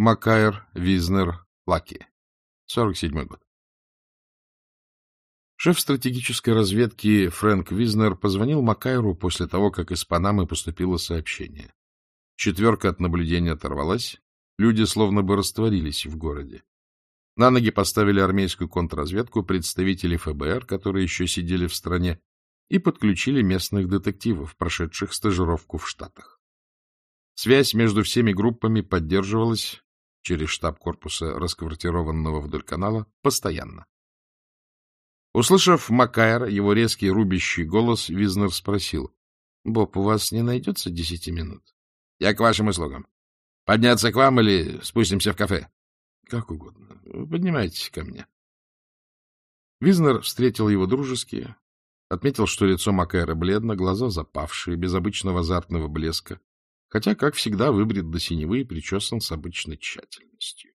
Макайр Визнер Лаки. 47 год. Шеф стратегической разведки Фрэнк Визнер позвонил Макайру после того, как из Панамы поступило сообщение. Четверка от наблюдения оторвалась, люди словно бы растворились в городе. На ноги поставили армейскую контрразведку представители ФБР, которые еще сидели в стране, и подключили местных детективов, прошедших стажировку в Штатах. Связь между всеми группами поддерживалась через штаб корпуса, расквартированного вдоль канала, постоянно. Услышав Макайра, его резкий рубящий голос, Визнер спросил. — Боб, у вас не найдется десяти минут? — Я к вашим услугам. Подняться к вам или спустимся в кафе? — Как угодно. Поднимайтесь ко мне. Визнер встретил его дружески, отметил, что лицо Макайра бледно, глаза запавшие, без обычного азартного блеска, хотя, как всегда, выбрит до синевы и причесан с обычной тщательностью.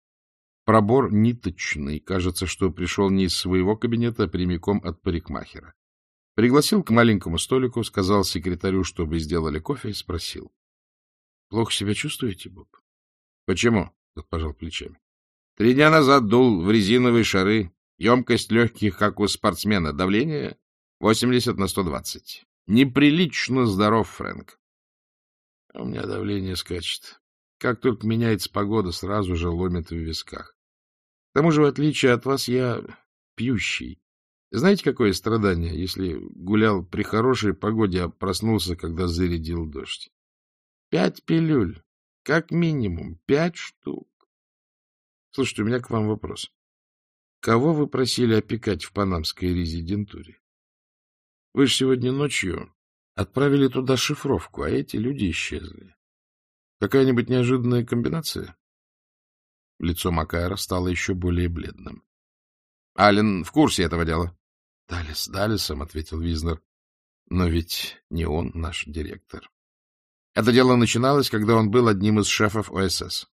Пробор ниточный, кажется, что пришел не из своего кабинета, а прямиком от парикмахера. Пригласил к маленькому столику, сказал секретарю, чтобы сделали кофе, и спросил. — Плохо себя чувствуете, Боб? — Почему? — тот пожал плечами. — Три дня назад дул в резиновые шары. Емкость легких, как у спортсмена. Давление 80 на 120. Неприлично здоров, Фрэнк. У меня давление скачет. Как только меняется погода, сразу же ломит в висках. К тому же, в отличие от вас, я пьющий. Знаете, какое страдание, если гулял при хорошей погоде, а проснулся, когда зарядил дождь? Пять пилюль. Как минимум. Пять штук. Слушайте, у меня к вам вопрос. Кого вы просили опекать в панамской резидентуре? Вы же сегодня ночью Отправили туда шифровку, а эти люди исчезли. Какая-нибудь неожиданная комбинация? Лицо Макайра стало еще более бледным. — Ален в курсе этого дела. — Далис, Далисом, — ответил Визнер. — Но ведь не он наш директор. Это дело начиналось, когда он был одним из шефов ОСС.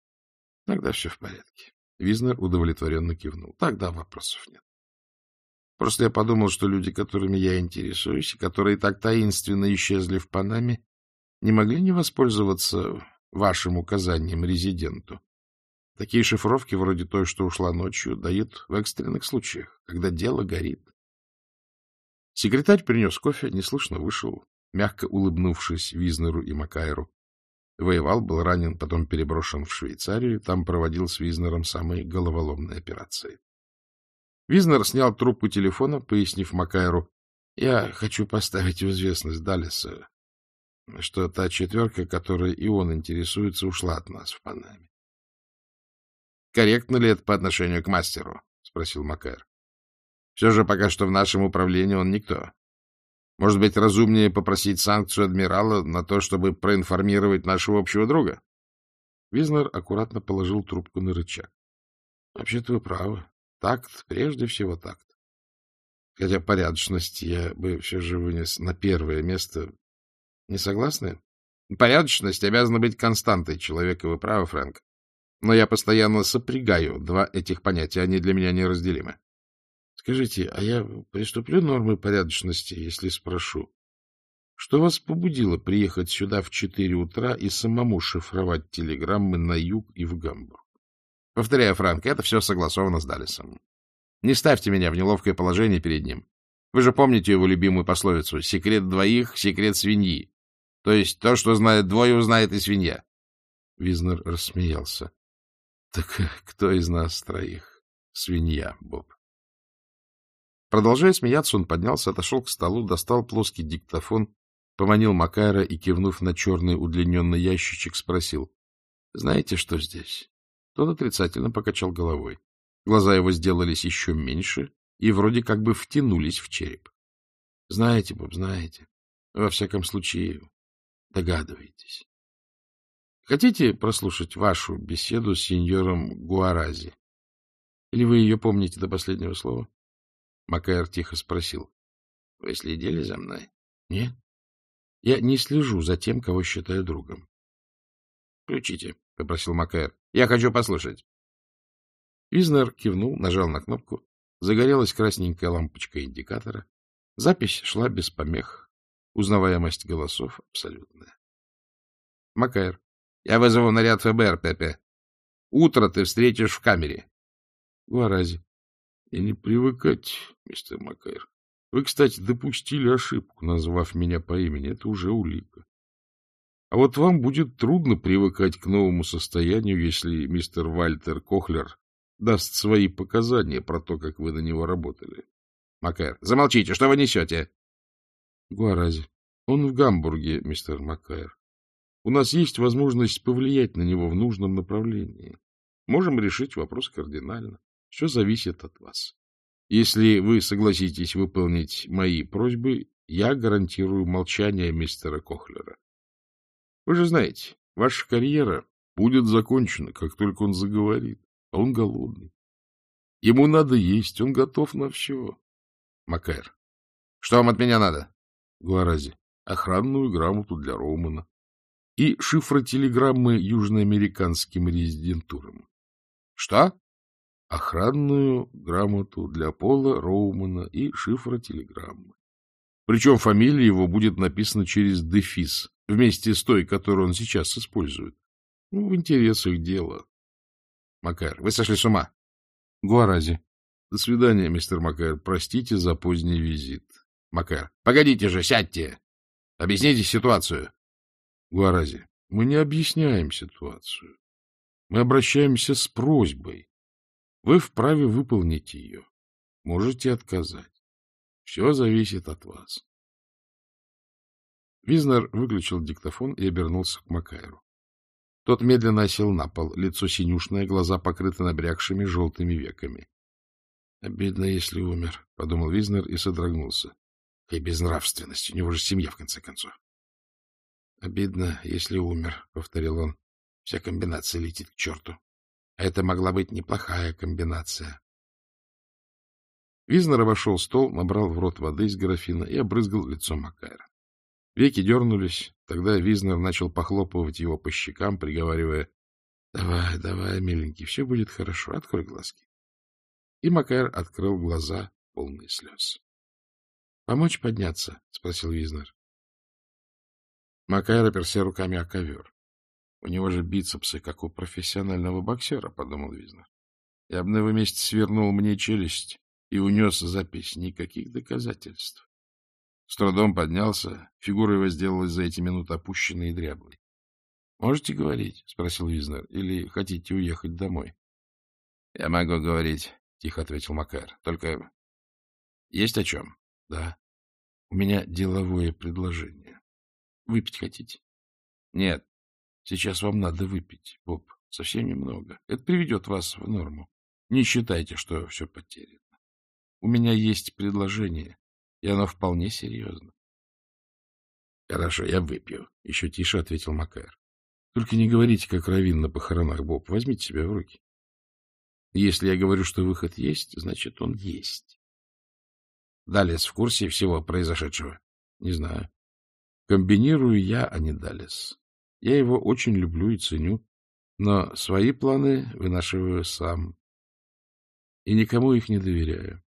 Тогда все в порядке. Визнер удовлетворенно кивнул. Тогда вопросов нет. Просто я подумал, что люди, которыми я интересуюсь, которые так таинственно исчезли в Панаме, не могли не воспользоваться вашим указанием резиденту. Такие шифровки, вроде той, что ушла ночью, дают в экстренных случаях, когда дело горит. Секретарь принес кофе, неслышно вышел, мягко улыбнувшись Визнеру и Макайру. Воевал, был ранен, потом переброшен в Швейцарию, там проводил с Визнером самые головоломные операции. Визнер снял трубку телефона, пояснив Макайру, я хочу поставить в известность Даллеса, что та четверка, которой и он интересуется, ушла от нас в Панаме. — Корректно ли это по отношению к мастеру? — спросил Макайр. — Все же пока что в нашем управлении он никто. Может быть, разумнее попросить санкцию адмирала на то, чтобы проинформировать нашего общего друга? Визнер аккуратно положил трубку на рычаг. — Вообще-то вы правы. Такт, прежде всего такт. Хотя порядочность я бы все же вынес на первое место. Не согласны? Порядочность обязана быть константой человека, вы правы, Фрэнк. Но я постоянно сопрягаю два этих понятия, они для меня неразделимы. Скажите, а я приступлю нормы порядочности, если спрошу? Что вас побудило приехать сюда в четыре утра и самому шифровать телеграммы на юг и в Гамбург? Повторяю, Франк, это все согласовано с Даллесом. Не ставьте меня в неловкое положение перед ним. Вы же помните его любимую пословицу «секрет двоих — секрет свиньи». То есть то, что знает двое, узнает и свинья. Визнер рассмеялся. — Так кто из нас троих? Свинья, Боб. Продолжая смеяться, он поднялся, отошел к столу, достал плоский диктофон, поманил Макайра и, кивнув на черный удлиненный ящичек, спросил. — Знаете, что здесь? Тот отрицательно покачал головой. Глаза его сделались еще меньше и вроде как бы втянулись в череп. — Знаете, Боб, знаете. Во всяком случае, догадываетесь. Хотите прослушать вашу беседу с сеньором Гуарази? Или вы ее помните до последнего слова? Макайр тихо спросил. — Вы следили за мной? — Нет. Я не слежу за тем, кого считаю другом. — Включите, — попросил Макайр. — Я хочу послушать. Изнер кивнул, нажал на кнопку. Загорелась красненькая лампочка индикатора. Запись шла без помех. Узнаваемость голосов абсолютная. Макайр. — Я вызову наряд ФБР, Пепе. Утро ты встретишь в камере. Гуарази. И не привыкать, мистер Макайр. Вы, кстати, допустили ошибку, назвав меня по имени. Это уже улика. А вот вам будет трудно привыкать к новому состоянию, если мистер Вальтер Кохлер даст свои показания про то, как вы на него работали. Макайр. Замолчите, что вы несете? Гуарази. Он в Гамбурге, мистер Макайр. У нас есть возможность повлиять на него в нужном направлении. Можем решить вопрос кардинально. Все зависит от вас. Если вы согласитесь выполнить мои просьбы, я гарантирую молчание мистера Кохлера. Вы же знаете, ваша карьера будет закончена, как только он заговорит, а он голодный. Ему надо есть, он готов на все. Макайр. Что вам от меня надо? Гуарази. Охранную грамоту для Роумана и шифротелеграммы южноамериканским резидентурам. Что? Охранную грамоту для Пола Роумана и шифротелеграммы. Причем фамилия его будет написана через дефис, вместе с той, которую он сейчас использует. Ну, в интересах дела. Макар, вы сошли с ума. Гуарази. До свидания, мистер Макар. Простите за поздний визит. Макар. Погодите же, сядьте. Объясните ситуацию. Гуарази. Мы не объясняем ситуацию. Мы обращаемся с просьбой. Вы вправе выполнить ее. Можете отказать. Все зависит от вас. Визнер выключил диктофон и обернулся к Макайру. Тот медленно осел на пол, лицо синюшное, глаза покрыты набрякшими желтыми веками. — Обидно, если умер, — подумал Визнер и содрогнулся. — И безнравственность, у него же семья, в конце концов. — Обидно, если умер, — повторил он. Вся комбинация летит к черту. А это могла быть неплохая комбинация. Визнер обошел стол, набрал в рот воды из графина и обрызгал лицо Макайра. Веки дернулись, тогда Визнер начал похлопывать его по щекам, приговаривая, — Давай, давай, миленький, все будет хорошо, открой глазки. И Макайр открыл глаза, полные слез. — Помочь подняться? — спросил Визнер. Макайр оперся руками о ковер. У него же бицепсы, как у профессионального боксера, — подумал Визнер. Я бы на его месте свернул мне челюсть и унес запись. Никаких доказательств. С трудом поднялся, фигура его сделалась за эти минуты опущенной и дряблой. — Можете говорить? — спросил Визнер. — Или хотите уехать домой? — Я могу говорить, — тихо ответил Макар. — Только есть о чем? — Да. У меня деловое предложение. Выпить хотите? — Нет. Сейчас вам надо выпить, Боб, совсем немного. Это приведет вас в норму. Не считайте, что все потеряно. У меня есть предложение, и оно вполне серьезно. — Хорошо, я выпью, — еще тише ответил Макар. — Только не говорите, как равин на похоронах, Боб. Возьмите себя в руки. Если я говорю, что выход есть, значит, он есть. Далес в курсе всего произошедшего? Не знаю. Комбинирую я, а не Далес. Я его очень люблю и ценю, но свои планы вынашиваю сам. И никому их не доверяю.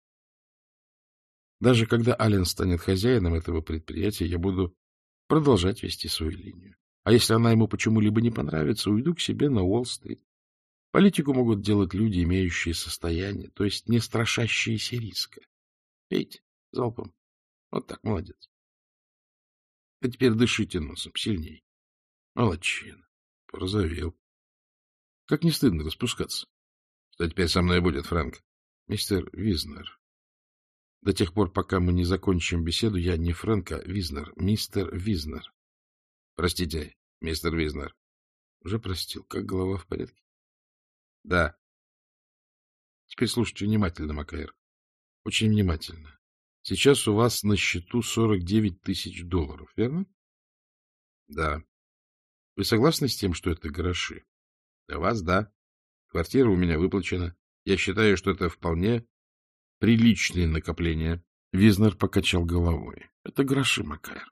Даже когда Ален станет хозяином этого предприятия, я буду продолжать вести свою линию. А если она ему почему-либо не понравится, уйду к себе на Уолл-стрит. Политику могут делать люди, имеющие состояние, то есть не страшащиеся риска. Пейте залпом. Вот так, молодец. А теперь дышите носом сильней. Молодчина. Порозовел. Как не стыдно распускаться. Что теперь со мной будет, Фрэнк? Мистер Визнер. До тех пор, пока мы не закончим беседу, я не Фрэнк, а Визнер. Мистер Визнер. Простите, мистер Визнер. Уже простил. Как голова в порядке? Да. Теперь слушайте внимательно, Макайр. Очень внимательно. Сейчас у вас на счету 49 тысяч долларов, верно? Да. Вы согласны с тем, что это гроши? Для вас — да. Квартира у меня выплачена. Я считаю, что это вполне приличные накопления. Визнер покачал головой. Это гроши, Макайр.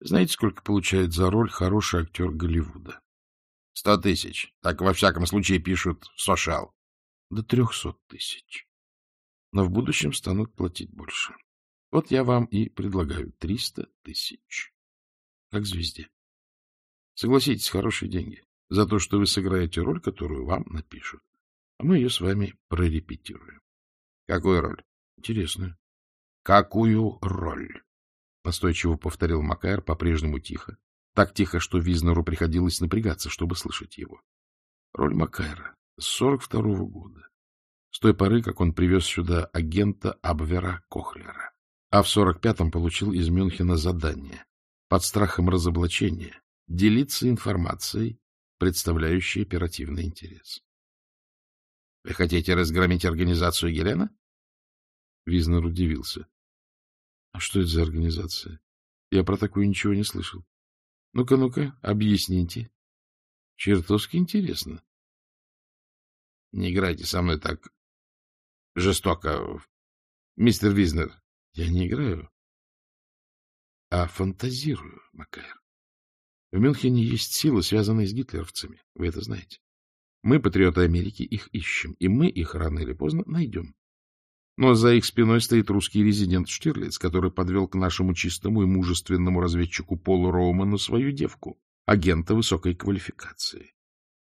Знаете, сколько получает за роль хороший актер Голливуда? Сто тысяч. Так, во всяком случае, пишут в Сошал. До трехсот тысяч. Но в будущем станут платить больше. Вот я вам и предлагаю триста тысяч. Как звезде. Согласитесь, хорошие деньги. за то, что вы сыграете роль, которую вам напишут. А мы ее с вами прорепетируем. — Какую роль? — Интересную. — Какую роль? — настойчиво повторил Макайр по-прежнему тихо. Так тихо, что Визнеру приходилось напрягаться, чтобы слышать его. Роль Макайра с сорок второго года. С той поры, как он привез сюда агента Абвера Кохлера. А в сорок пятом получил из Мюнхена задание под страхом разоблачения делиться информацией, представляющей оперативный интерес. — Вы хотите разгромить организацию Гелена? Визнер удивился. — А что это за организация? Я про такую ничего не слышал. Ну-ка, ну-ка, объясните. Чертовски интересно. — Не играйте со мной так жестоко, мистер Визнер. Я не играю, а фантазирую, Макайр. В Мюнхене есть силы, связанные с гитлеровцами. Вы это знаете. Мы, патриоты Америки, их ищем, и мы их рано или поздно найдем. Но за их спиной стоит русский резидент Штирлиц, который подвел к нашему чистому и мужественному разведчику Полу Роуману свою девку, агента высокой квалификации.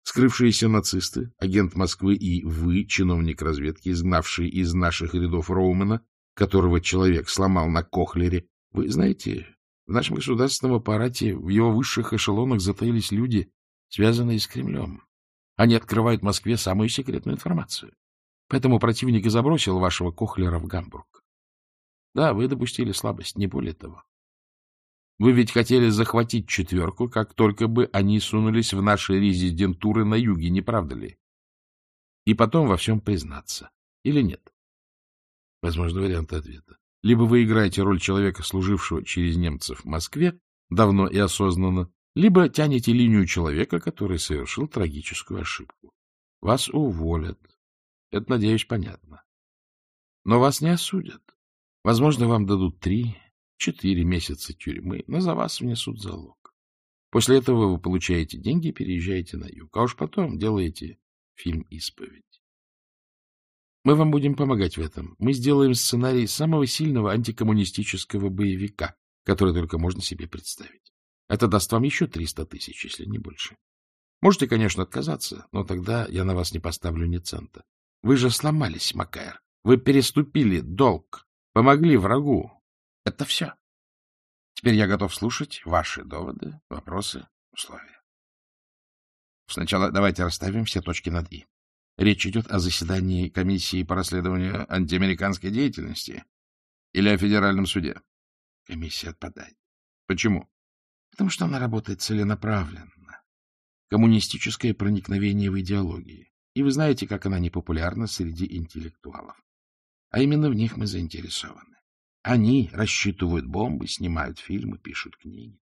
Скрывшиеся нацисты, агент Москвы и вы, чиновник разведки, изгнавший из наших рядов Роумана, которого человек сломал на Кохлере, вы знаете, в нашем государственном аппарате, в его высших эшелонах затаились люди, связанные с Кремлем. Они открывают Москве самую секретную информацию. Поэтому противник и забросил вашего Кохлера в Гамбург. Да, вы допустили слабость, не более того. Вы ведь хотели захватить четверку, как только бы они сунулись в наши резидентуры на юге, не правда ли? И потом во всем признаться. Или нет? Возможно, варианты ответа. Либо вы играете роль человека, служившего через немцев в Москве, давно и осознанно, либо тянете линию человека, который совершил трагическую ошибку. Вас уволят. Это, надеюсь, понятно. Но вас не осудят. Возможно, вам дадут три, четыре месяца тюрьмы, но за вас внесут залог. После этого вы получаете деньги и переезжаете на юг, а уж потом делаете фильм «Исповедь». Мы вам будем помогать в этом. Мы сделаем сценарий самого сильного антикоммунистического боевика, который только можно себе представить. Это даст вам еще 300 тысяч, если не больше. Можете, конечно, отказаться, но тогда я на вас не поставлю ни цента. Вы же сломались, Макайр. Вы переступили долг, помогли врагу, это все. Теперь я готов слушать ваши доводы, вопросы, условия. Сначала давайте расставим все точки над «и». Речь идет о заседании комиссии по расследованию антиамериканской деятельности или о федеральном суде? Комиссия отпадает. Почему? Потому что она работает целенаправленно. Коммунистическое проникновение в идеологии. И вы знаете, как она непопулярна среди интеллектуалов. А именно в них мы заинтересованы. Они рассчитывают бомбы, снимают фильмы, пишут книги.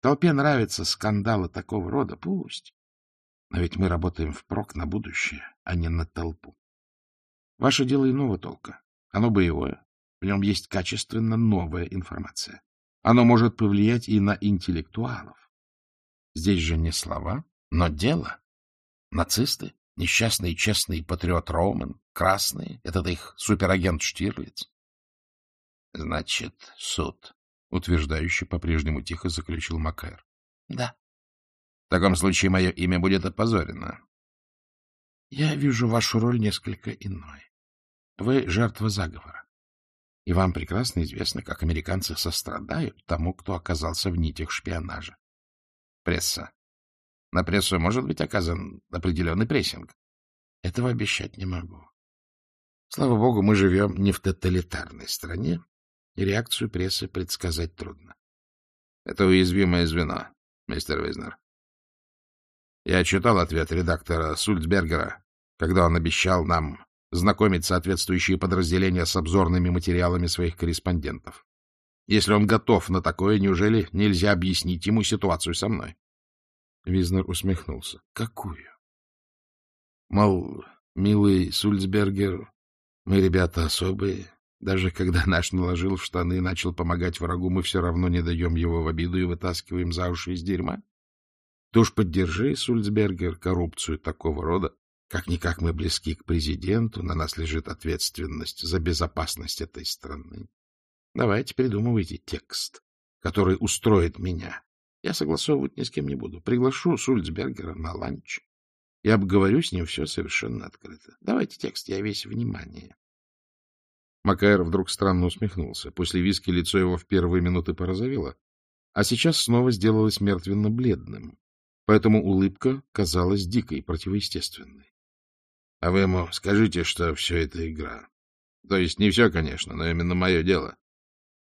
Толпе нравятся скандалы такого рода, пусть. Но ведь мы работаем впрок на будущее, а не на толпу. Ваше дело иного толка. Оно боевое. В нем есть качественно новая информация. Оно может повлиять и на интеллектуалов. Здесь же не слова, но дело. Нацисты, несчастный честный патриот Роман, красные, этот их суперагент Штирлиц. — Значит, суд, — утверждающе по-прежнему тихо заключил Макайр. — Да. — В таком случае мое имя будет опозорено. — Я вижу вашу роль несколько иной. Вы жертва заговора. И вам прекрасно известно, как американцы сострадают тому, кто оказался в нитях шпионажа. Пресса. На прессу может быть оказан определенный прессинг. Этого обещать не могу. Слава богу, мы живем не в тоталитарной стране, и реакцию прессы предсказать трудно. Это уязвимое звено, мистер Визнер. Я читал ответ редактора Сульцбергера, когда он обещал нам знакомить соответствующие подразделения с обзорными материалами своих корреспондентов. Если он готов на такое, неужели нельзя объяснить ему ситуацию со мной? Визнер усмехнулся. — Какую? Мол, милый Сульцбергер, мы ребята особые, даже когда наш наложил в штаны и начал помогать врагу, мы все равно не даем его в обиду и вытаскиваем за уши из дерьма. Ты уж поддержи, Сульцбергер, коррупцию такого рода. Как-никак мы близки к президенту, на нас лежит ответственность за безопасность этой страны. Давайте придумывайте текст, который устроит меня. Я согласовывать ни с кем не буду. Приглашу Сульцбергера на ланч и обговорю с ним все совершенно открыто. Давайте текст, я весь внимание. Макайр вдруг странно усмехнулся. После виски лицо его в первые минуты порозовело, а сейчас снова сделалось мертвенно-бледным. Поэтому улыбка казалась дикой, противоестественной. — А вы ему скажите, что все это игра. То есть не все, конечно, но именно мое дело.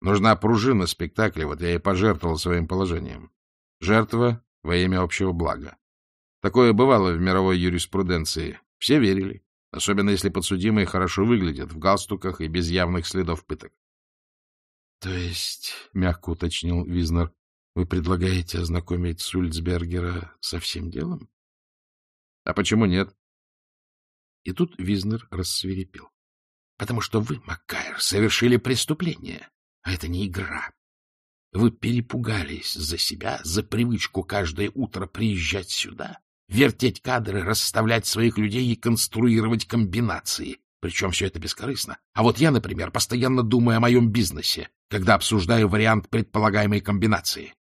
Нужна пружина спектакля, вот я и пожертвовал своим положением. Жертва во имя общего блага. Такое бывало в мировой юриспруденции. Все верили, особенно если подсудимые хорошо выглядят, в галстуках и без явных следов пыток. — То есть, — мягко уточнил Визнер, — вы предлагаете ознакомить Сульцбергера со всем делом? — А почему нет? И тут Визнер рассверепел. — Потому что вы, Маккайр, совершили преступление, а это не игра. Вы перепугались за себя, за привычку каждое утро приезжать сюда, вертеть кадры, расставлять своих людей и конструировать комбинации. Причем все это бескорыстно. А вот я, например, постоянно думаю о моем бизнесе, когда обсуждаю вариант предполагаемой комбинации.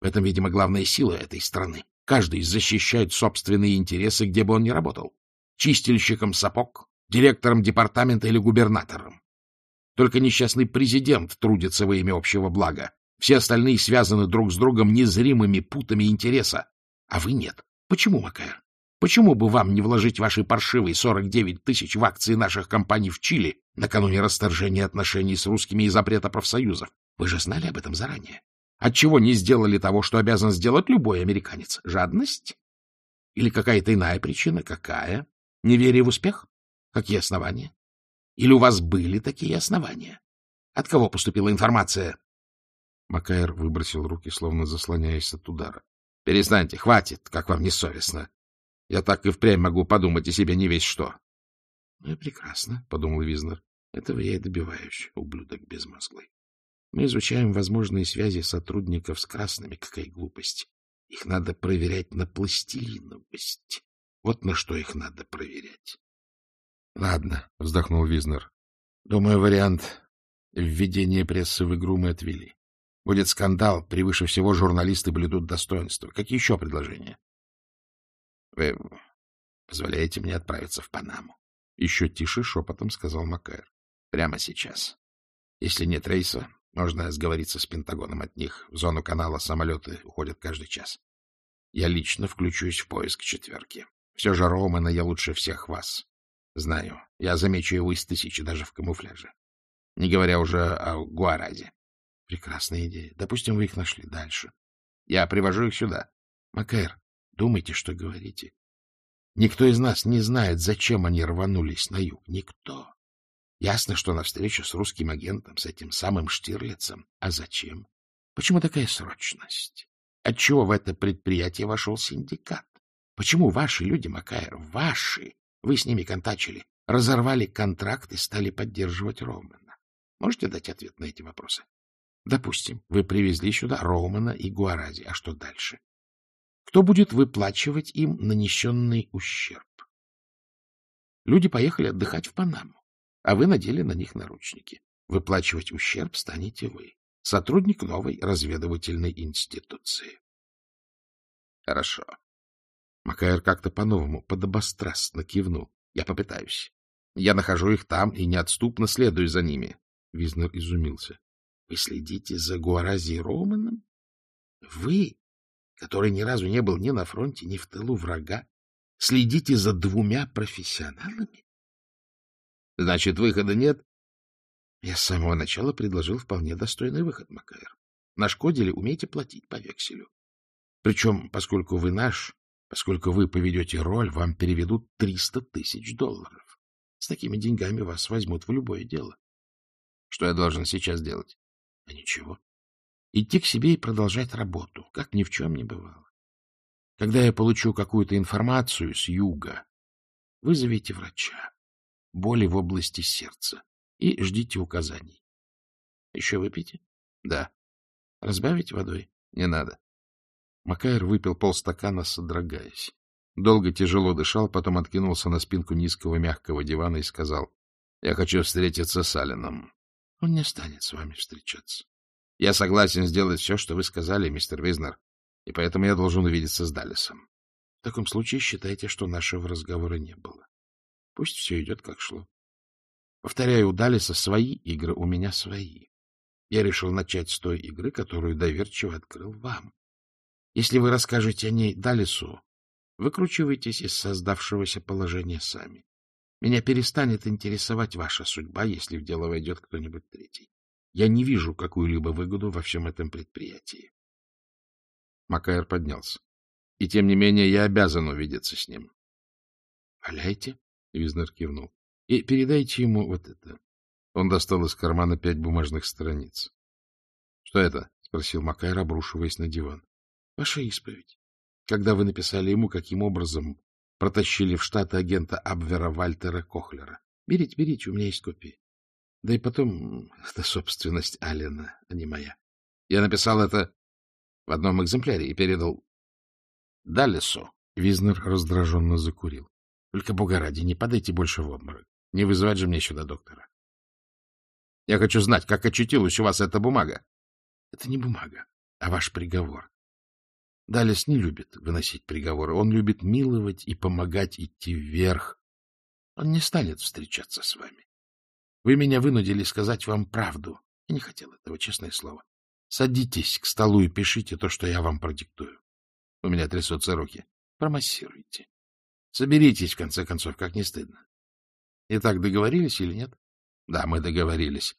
В этом, видимо, главная сила этой страны. Каждый защищает собственные интересы, где бы он ни работал. Чистильщиком сапог, директором департамента или губернатором. Только несчастный президент трудится во имя общего блага. Все остальные связаны друг с другом незримыми путами интереса. А вы нет. Почему, Макар? Почему бы вам не вложить ваши паршивые 49 тысяч в акции наших компаний в Чили накануне расторжения отношений с русскими и запрета профсоюзов? Вы же знали об этом заранее. Отчего не сделали того, что обязан сделать любой американец? Жадность? Или какая-то иная причина? Какая? Неверие в успех? Какие основания? Или у вас были такие основания? От кого поступила информация? Макайр выбросил руки, словно заслоняясь от удара. — Перестаньте, хватит, как вам не совестно. Я так и впрямь могу подумать о себе не весь что. — Ну и прекрасно, — подумал Визнер. — Этого я и добиваюсь, ублюдок безмозглый. Мы изучаем возможные связи сотрудников с красными. Какая глупость. Их надо проверять на пластилиновость. Вот на что их надо проверять. — Ладно, — вздохнул Визнер. — Думаю, вариант введения прессы в игру мы отвели. Будет скандал, превыше всего журналисты блюдут достоинство. Какие еще предложения? Вы позволяете мне отправиться в Панаму? Еще тише шепотом сказал Макайр. Прямо сейчас. Если нет рейса, можно сговориться с Пентагоном от них. В зону канала самолеты уходят каждый час. Я лично включусь в поиск четверки. Все же Романа я лучше всех вас. Знаю. Я замечу его из тысячи даже в камуфляже. Не говоря уже о Гуаразе. Прекрасная идея. Допустим, вы их нашли. Дальше. Я привожу их сюда. Макэр, думайте, что говорите. Никто из нас не знает, зачем они рванулись на юг. Никто. Ясно, что на встречу с русским агентом, с этим самым Штирлицем. А зачем? Почему такая срочность? Отчего в это предприятие вошел синдикат? Почему ваши люди, Макайр, ваши, вы с ними контачили, разорвали контракт и стали поддерживать Романа? Можете дать ответ на эти вопросы? Допустим, вы привезли сюда Роумана и Гуарази. А что дальше? Кто будет выплачивать им нанесенный ущерб? Люди поехали отдыхать в Панаму, а вы надели на них наручники. Выплачивать ущерб станете вы, сотрудник новой разведывательной институции. Хорошо. Макайр как-то по-новому, подобострастно кивнул. Я попытаюсь. Я нахожу их там и неотступно следую за ними. Визнер изумился. Вы следите за Гуарази Романом? Вы, который ни разу не был ни на фронте, ни в тылу врага, следите за двумя профессионалами? Значит, выхода нет? Я с самого начала предложил вполне достойный выход, Макайр. Нашкодили, умеете платить по векселю. Причем, поскольку вы наш, поскольку вы поведете роль, вам переведут триста тысяч долларов. С такими деньгами вас возьмут в любое дело. Что я должен сейчас делать? А ничего. Идти к себе и продолжать работу, как ни в чем не бывало. Когда я получу какую-то информацию с юга, вызовите врача, боли в области сердца, и ждите указаний. Еще выпейте? Да. Разбавить водой? Не надо. Макайр выпил полстакана, содрогаясь. Долго тяжело дышал, потом откинулся на спинку низкого мягкого дивана и сказал, — Я хочу встретиться с Алленом. Он не станет с вами встречаться. Я согласен сделать все, что вы сказали, мистер Визнер. и поэтому я должен увидеться с Даллесом. В таком случае считайте, что нашего разговора не было. Пусть все идет как шло. Повторяю, у Даллеса свои игры, у меня свои. Я решил начать с той игры, которую доверчиво открыл вам. Если вы расскажете о ней Далису, выкручивайтесь из создавшегося положения сами. Меня перестанет интересовать ваша судьба, если в дело войдет кто-нибудь третий. Я не вижу какую-либо выгоду во всем этом предприятии. Макайр поднялся. — И тем не менее я обязан увидеться с ним. — Валяйте, — Визнер кивнул, — и передайте ему вот это. Он достал из кармана пять бумажных страниц. — Что это? — спросил Макайр, обрушиваясь на диван. — Ваша исповедь. Когда вы написали ему, каким образом протащили в Штаты агента Абвера Вальтера Кохлера. Берите, берите, у меня есть копии. Да и потом, это собственность Аллена, а не моя. Я написал это в одном экземпляре и передал Даллесу. Визнер раздраженно закурил. — Только, бога ради, не падайте больше в обморок. Не вызывать же мне сюда доктора. Я хочу знать, как очутилась у вас эта бумага. Это не бумага, а ваш приговор. Далес не любит выносить приговоры. Он любит миловать и помогать идти вверх. Он не станет встречаться с вами. Вы меня вынудили сказать вам правду. Я не хотел этого, честное слово. Садитесь к столу и пишите то, что я вам продиктую. У меня трясутся руки. Промассируйте. Соберитесь, в конце концов, как не стыдно. Итак, договорились или нет? Да, мы договорились.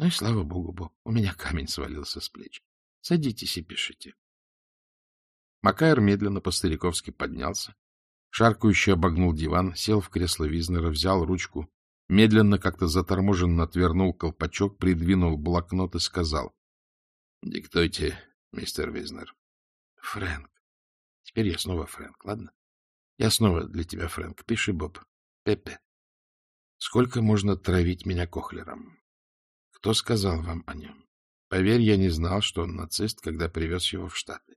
Ну и слава богу, Бог, у меня камень свалился с плеч. Садитесь и пишите. Макайр медленно по-стариковски поднялся, шаркающе обогнул диван, сел в кресло Визнера, взял ручку, медленно, как-то заторможенно отвернул колпачок, придвинул блокнот и сказал. — Диктуйте, мистер Визнер. — Фрэнк. Теперь я снова Фрэнк, ладно? Я снова для тебя, Фрэнк. Пиши, Боб. Пепе. Сколько можно травить меня Кохлером? Кто сказал вам о нем? Поверь, я не знал, что он нацист, когда привез его в Штаты.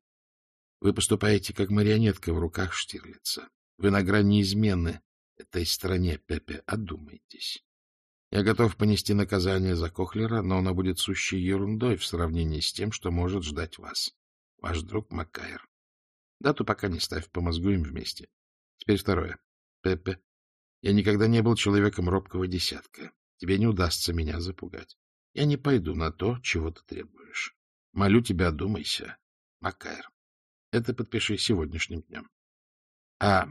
Вы поступаете как марионетка в руках Штирлица. Вы на грани измены этой стране, Пепе. Одумайтесь. Я готов понести наказание за Кохлера, но оно будет сущей ерундой в сравнении с тем, что может ждать вас. Ваш друг Маккайр. Дату пока не ставь, помозгуем вместе. Теперь второе. Пепе, я никогда не был человеком робкого десятка. Тебе не удастся меня запугать. Я не пойду на то, чего ты требуешь. Молю тебя, одумайся. Макайр. Это подпиши сегодняшним днем. А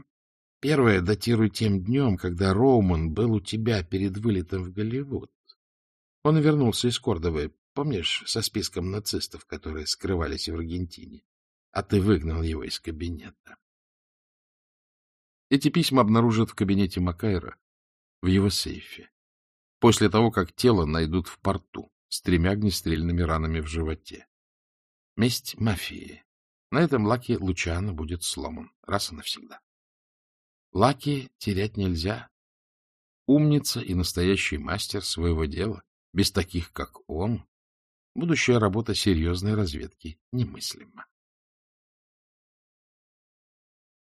первое датируй тем днем, когда Роуман был у тебя перед вылетом в Голливуд. Он вернулся из Кордовы, помнишь, со списком нацистов, которые скрывались в Аргентине, а ты выгнал его из кабинета. Эти письма обнаружат в кабинете Макайра, в его сейфе, после того, как тело найдут в порту с тремя огнестрельными ранами в животе. Месть мафии. На этом Лаки Лучано будет сломан раз и навсегда. Лаки терять нельзя. Умница и настоящий мастер своего дела. Без таких, как он, будущая работа серьезной разведки немыслима.